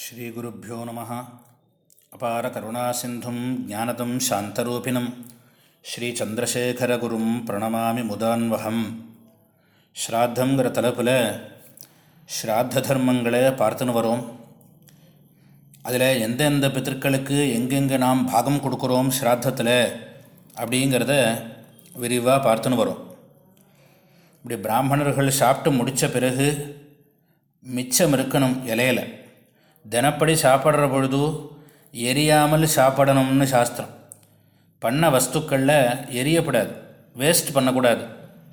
ஸ்ரீகுருப்போ நம. அபார கருணாசிந்தும் ஜானதம் சாந்தரூபிணம். ஸ்ரீச்சந்திரசேகரகுரும் பிரணமாமி முதான்வகம் ஸ்ராத்தங்கிற தலைப்பில் ஸ்ராத்த தர்மங்களை பார்த்துன்னு வரோம். அதில் எந்தெந்த பித்திருக்களுக்கு எங்கெங்கே நாம் பாகம் கொடுக்குறோம் ஸ்ராத்தத்தில் அப்படிங்கிறத விரிவாக பார்த்துன்னு வரோம். இப்படி பிராமணர்கள் சாப்பிட்டு முடித்த பிறகு மிச்சம் இருக்கணும் இலையில். தினப்படி சாப்பிட்ற பொழுது எரியாமல் சாப்பிடணும்னு சாஸ்திரம். பண்ண வஸ்துக்களில் எரியப்படாது வேஸ்ட் பண்ணக்கூடாது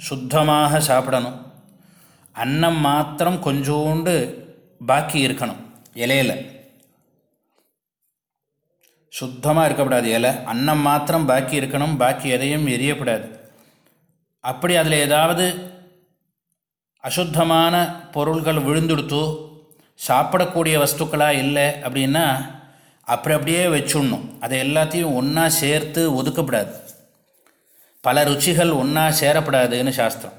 சுத்தமாக சாப்பிடணும். அன்னம் மாத்திரம் கொஞ்சோண்டு பாக்கி இருக்கணும் இலையில். சுத்தமாக இருக்கக்கூடாது இலை. அன்னம் மாத்திரம் பாக்கி இருக்கணும் பாக்கி எதையும் எரியப்படாது. அப்படி அதில் ஏதாவது அசுத்தமான பொருள்கள் விழுந்துடுத்து சாப்பிடக்கூடிய வஸ்துக்களாக இல்லை அப்படின்னா அப்படி அப்படியே வச்சுடணும். அதை எல்லாத்தையும் ஒன்றா சேர்த்து ஒதுக்கப்படாது. பல ருச்சிகள் ஒன்றா சேரப்படாதுன்னு சாஸ்திரம்.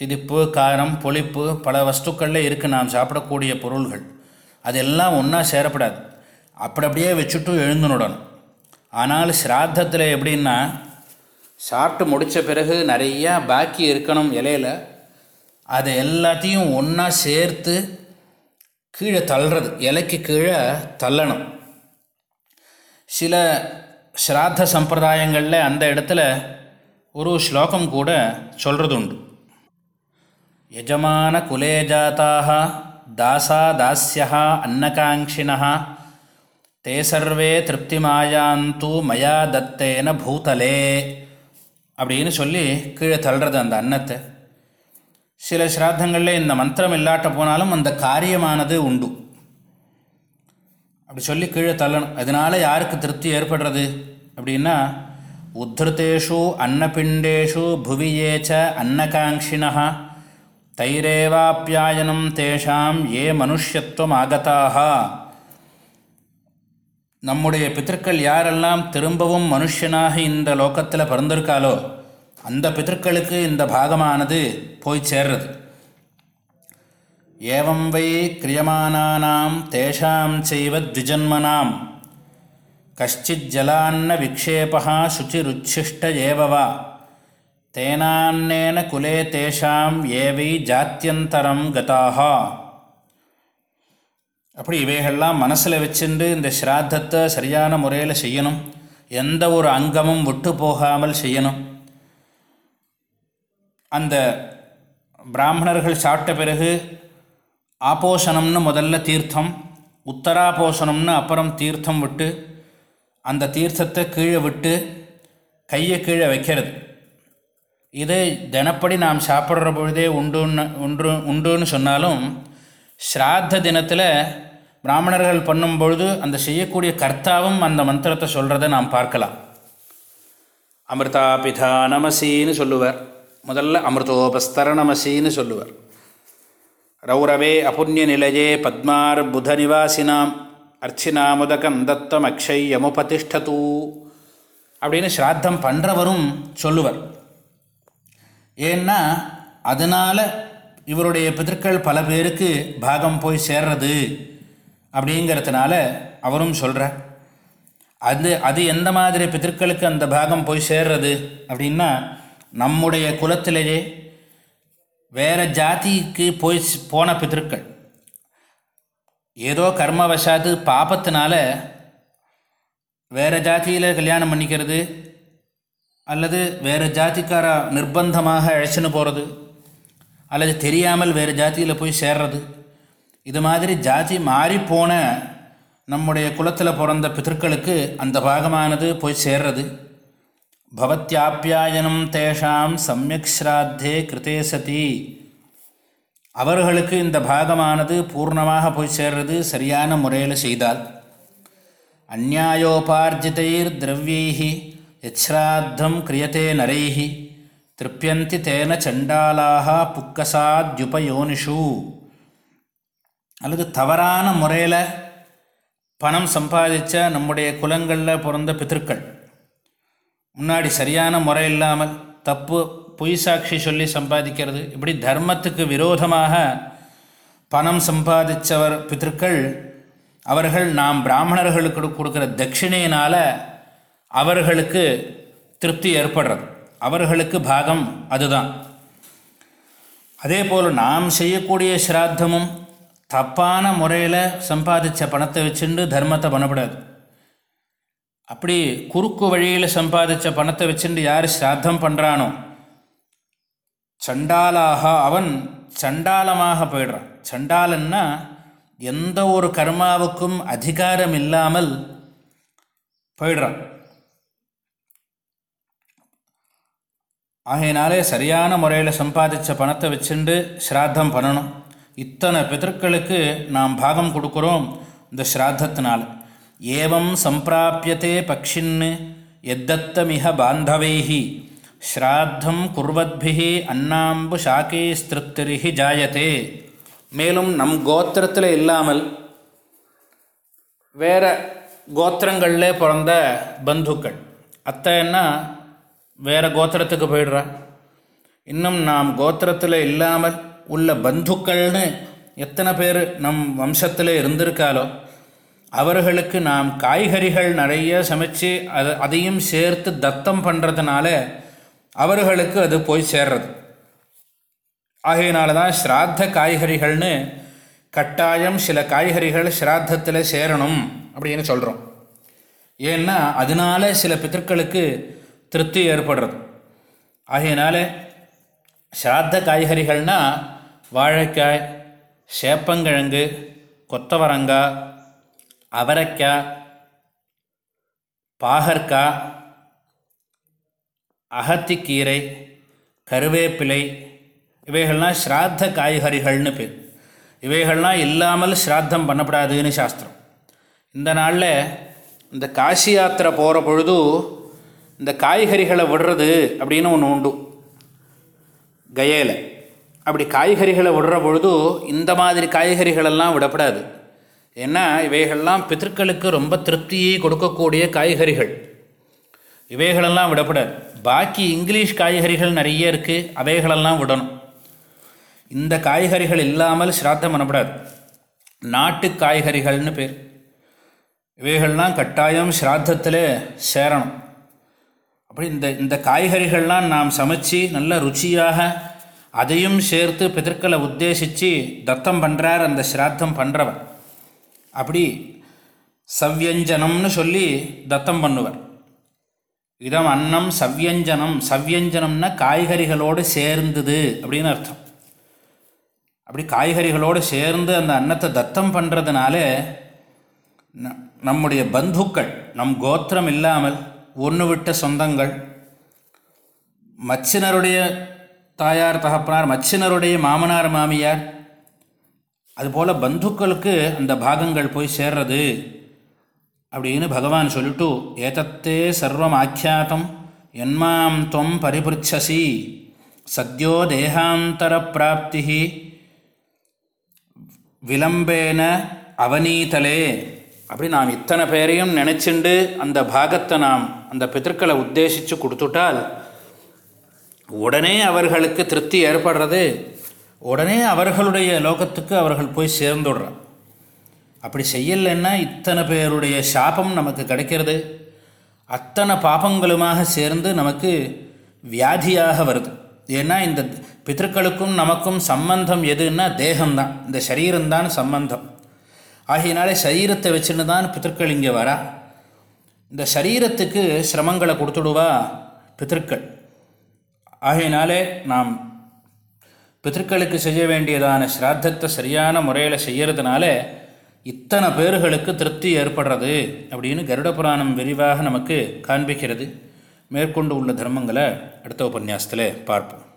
திதிப்பு காரம் புளிப்பு பல வஸ்துக்களில் இருக்குது நாம் சாப்பிடக்கூடிய பொருள்கள். அதெல்லாம் ஒன்றா சேரப்படாது. அப்படி அப்படியே வச்சுட்டு எழுந்துனுடணும் ஆனால் ஸ்ராத்தத்தில் எப்படின்னா சாப்பிட்டு முடித்த பிறகு நிறையா பாக்கி இருக்கணும் இலையில். அதை எல்லாத்தையும் ஒன்றா சேர்த்து கீழே தள்ளுறது இலைக்கு கீழே தள்ளணும். சில ஸ்ராத்த சம்பிரதாயங்களில் அந்த இடத்துல ஒரு ஸ்லோகம் கூட சொல்கிறது உண்டு யஜமான குலே ஜாத்தாக தாசா தாஸ்யா அன்னகாங்ஷினா தே சர்வே திருப்திமாயாந்து மயா தத்தேன பூதலே அப்படின்னு சொல்லி கீழே தள்ளுறது அந்த அன்னத்தை. சில ஸ்ராத்தங்களில் இந்த மந்திரம் இல்லாட்ட போனாலும் அந்த காரியமானது உண்டு. அப்படி சொல்லி கீழே தள்ளணும். அதனால் யாருக்கு திருப்தி ஏற்படுறது? அப்படின்னா உத்திருத்தேஷு அன்னபிண்டேஷு புவியேச்ச அன்னகாங்ஷினா தைரேவாப்பியாயனம் தேஷாம் ஏ மனுஷத்துவம் ஆகதாக நம்முடைய பித்தர்கள் யாரெல்லாம் திரும்பவும் மனுஷனாக இந்த லோக்கத்தில் பிறந்திருக்காலோ அந்த பிதற்களுக்கு இந்த பாகமானது போய் சேர்றது. ஏவம் வை கிரியமானானாம் தேஷாம் செய்வ த்விஜன்மனாம். கஷ்டித் ஜலான்ன விக்ஷேபா சுச்சிருச்சிஷ்ட ஏவவா. தேனான்னேன குலே தேஷாம் ஏவை ஜாத்தியந்தரம் கதாகா அப்படி இவைகள்லாம் மனசில் வச்சுட்டு இந்த ஸ்ராத்தத்தை சரியான முறையில் செய்யணும். எந்த ஒரு அங்கமும் விட்டு போகாமல் செய்யணும். அந்த பிராமணர்கள் சாப்பிட்ட பிறகு ஆபோஷணம்னு முதல்ல தீர்த்தம் உத்தராபோஷணம்னு அப்புறம் தீர்த்தம் விட்டு அந்த தீர்த்தத்தை கீழே விட்டு கையை கீழே வைக்கிறது. இதை தினப்படி நாம் சாப்பிட்ற பொழுதே உண்டுன்னு உண்டு உண்டுன்னு சொன்னாலும் ஸ்ராத்த தினத்தில் பிராமணர்கள் பண்ணும் பொழுது அந்த செய்யக்கூடிய கர்த்தாவும் அந்த மந்திரத்தை சொல்கிறத நாம் பார்க்கலாம். அமிர்தாபிதா நமசின்னு சொல்லுவார். முதல்ல அமிர்தோபஸ்தரணமசின்னு சொல்லுவார். ரௌரவே அபுண்ய நிலையே பத்மார் புத நிவாசினாம் அர்ச்சினாமுதகம் தத்தம் அக்ஷய் யமுபதிஷ்டதூ அப்படின்னு ஸ்ராத்தம் பண்ணுறவரும் சொல்லுவர். ஏன்னா அதனால் இவருடைய பிதற்கள் பல பேருக்கு பாகம் போய் சேர்றது அப்படிங்கிறதுனால அவரும் சொல்கிறார் அது அது எந்த மாதிரி பிதற்களுக்கு அந்த பாகம் போய் சேர்றது அப்படின்னா நம்முடைய குலத்திலேயே வேறு ஜாதிக்கு போய் போன பிதற்கள் ஏதோ கர்மவசாது பாபத்தினால வேறு ஜாதியில் கல்யாணம் பண்ணிக்கிறது அல்லது வேறு ஜாதிக்கார நிர்பந்தமாக அழைச்சின்னு போகிறது அல்லது தெரியாமல் வேறு ஜாதியில் போய் சேர்றது இது மாதிரி ஜாதி மாறிப்போன நம்முடைய குலத்தில் பிறந்த பிதற்களுக்கு அந்த பாகமானது போய் சேர்றது. பவத்தியாப்பியாயனம் தேஷாம் சமயக் ஸ்ராத்தே கிருத்தே சதி அவர்களுக்கு இந்த பாகமானது பூர்ணமாக போய் சேர்றது சரியான முறையில் செய்தால் அந்நாயோபார்ஜிதைர் திரவியைஹி யச்ராத்தம் கிரியத்தே நரைஹி திருப்பியந்தி தேன சண்டாலாக புக்கசாத்யுபயோனிஷு அல்லது தவறான முறையில் பணம் சம்பாதித்த நம்முடைய குலங்களில் பிறந்த பித்திருக்கள் முன்னாடி சரியான முறை இல்லாமல் தப்பு பொய் சாட்சி சொல்லி சம்பாதிக்கிறது இப்படி தர்மத்துக்கு விரோதமாக பணம் சம்பாதித்தவர் பித்திருக்கள் அவர்கள் நாம் பிராமணர்களுக்கு கொடுக்குற தட்சிணையினால் அவர்களுக்கு திருப்தி ஏற்படுறது. அவர்களுக்கு பாகம் அதுதான். அதே போல் நாம் செய்யக்கூடிய சிராத்தமும் தப்பான முறையில் சம்பாதிச்ச பணத்தை வச்சுண்டு தர்மத்தை பண்ணப்படாது அப்படி குறுக்கு வழியில் சம்பாதிச்ச பணத்தை வச்சுட்டு யார் சிராத்தம் பண்ணுறானோ சண்டாலாக அவன் சண்டாலமாக போயிடுறான். சண்டாலன்னா எந்த ஒரு கர்மாவுக்கும் அதிகாரம் இல்லாமல் போயிடுறான். ஆகையினாலே சரியான முறையில் சம்பாதிச்ச பணத்தை வச்சுண்டு ஸ்ராத்தம் பண்ணணும். இத்தனை பிதற்களுக்கு நாம் பாகம் கொடுக்குறோம் இந்த ஸ்ராத்தத்தினால் ஏவம் சம்பிராப்பியத்தே பக்ஷின்னு எத்தத்தமிக பாந்தவைஹி ஸ்ராத்தம் குர்வத்பிஹி அன்னாம்பு ஷாக்கே ஸ்திருத்திரிஹி ஜாயத்தே மேலும் நம் கோத்திரத்தில் இல்லாமல் வேற கோத்திரங்களில் பிறந்த பந்துக்கள். அத்தைன்னா வேறு கோத்திரத்துக்கு போயிடுறா. இன்னும் நாம் கோத்திரத்தில் இல்லாமல் உள்ள பந்துக்கள்னு எத்தனை பேர் நம் வம்சத்தில் இருந்திருக்காலோ அவர்களுக்கு நாம் காய்கறிகள் நிறைய சமைச்சு அதை அதையும் சேர்த்து தத்தம் பண்ணுறதுனால அவர்களுக்கு அது போய் சேர்றது. ஆகையினால தான் ஸ்ராத்த காய்கறிகள்னு கட்டாயம் சில காய்கறிகள் ஸ்ராத்தத்தில் சேரணும் அப்படின்னு சொல்கிறோம் ஏன்னா அதனால சில பித்தர்களுக்கு திருப்தி ஏற்படுறது. ஆகையினால ஸ்ராத்த காய்கறிகள்னால் வாழைக்காய் சேப்பங்கிழங்கு கொத்தவரங்காய் அவரைக்காய் பாகற்காய் அகத்திக்கீரை கருவேப்பிலை இவைகள்லாம் ஸ்ராத்த காய்கறிகள்னு பேர். இவைகள்லாம் இல்லாமல் ஸ்ராத்தம் பண்ணப்படாதுன்னு சாஸ்திரம். இந்த நாளில் இந்த காசி யாத்திரை போகிற பொழுது இந்த காய்கறிகளை விடுறது அப்படின்னு ஒன்று உண்டு. கயேல. அப்படி காய்கறிகளை விடுற பொழுது இந்த மாதிரி காய்கறிகளெல்லாம் விடப்படாது. ஏன்னா இவைகள்லாம் பித்தர்களுக்கு ரொம்ப திருப்தியை கொடுக்கக்கூடிய காய்கறிகள். இவைகளெல்லாம் விடப்படாது. பாக்கி இங்கிலீஷ் காய்கறிகள் நிறைய இருக்குது அவைகளெல்லாம் விடணும். இந்த காய்கறிகள் இல்லாமல் ஸ்ராத்தம் பண்ணப்படாது. நாட்டு காய்கறிகள்னு பேர். இவைகள்லாம் கட்டாயம் ஸ்ராத்தத்தில் சேரணும். அப்படி இந்த இந்த காய்கறிகள்லாம் நாம் சமைச்சு நல்ல ருச்சியாக அதையும் சேர்த்து பிதற்களை உத்தேசித்து தத்தம் பண்ணுறார் அந்த ஸ்ராத்தம் பண்ணுறவர் அப்படி சவ்யஞ்சனம்னு சொல்லி தத்தம் பண்ணுவர். இதம் அன்னம் சவ்யஞ்சனம் சவ்யஞ்சனம்னா காய்கறிகளோடு சேர்ந்தது அப்படின்னு அர்த்தம். அப்படி காய்கறிகளோடு சேர்ந்து அந்த அன்னத்தை தத்தம் பண்ணுறதுனால நம்முடைய பந்துக்கள் நம் கோத்திரம் இல்லாமல் ஒன்று விட்ட சொந்தங்கள் மச்சினருடைய தாயார் தகப்பனார் மச்சினருடைய மாமனார் மாமியார் அதுபோல் பந்துக்களுக்கு அந்த பாகங்கள் போய் சேர்றது அப்படின்னு பகவான் சொல்லிட்டு ஏதத்தே சர்வம் ஆக்கியாத்தம் என்மாம் தொம் பரிபிருச்சசி சத்யோ தேகாந்தர பிராப்தி விளம்பேன அவனீதலே அப்படி நாம் இத்தனை பேரையும் நினச்சிண்டு அந்த பாகத்தை நாம் அந்த பித்தர்களை உத்தேசித்து கொடுத்துட்டால் உடனே அவர்களுக்கு திருப்தி ஏற்படுறது உடனே அவர்களுடைய லோகத்துக்கு அவர்கள் போய் சேர்ந்துடுறான். அப்படி செய்யலைன்னா இத்தனை பேருடைய சாபம் நமக்கு கிடைக்கிறது. அத்தனை பாபங்களுமாக சேர்ந்து நமக்கு வியாதியாக வருது. ஏன்னா இந்த பித்தர்களுக்கும் நமக்கும் சம்பந்தம் எதுன்னா தேகம்தான். இந்த சரீரம்தான் சம்பந்தம். ஆகையினாலே சரீரத்தை வச்சுன்னு தான் பித்தர்கள் இங்கே வரா. இந்த சரீரத்துக்கு சிரமங்களை கொடுத்துடுவா பித்தர்கள் ஆகையினாலே நாம் பித்தர்களுக்கு செய்ய வேண்டியதான ஸ்ராத்தத்தை சரியான முறையில் செய்கிறதுனால இத்தனை பேர்களுக்கு திருப்தி ஏற்படுறது அப்படின்னு கருட புராணம் விரிவாக நமக்கு காண்பிக்கிறது. மேற்கொண்டு உள்ள தர்மங்களை அடுத்த உபன்யாசத்தில் பார்ப்போம்.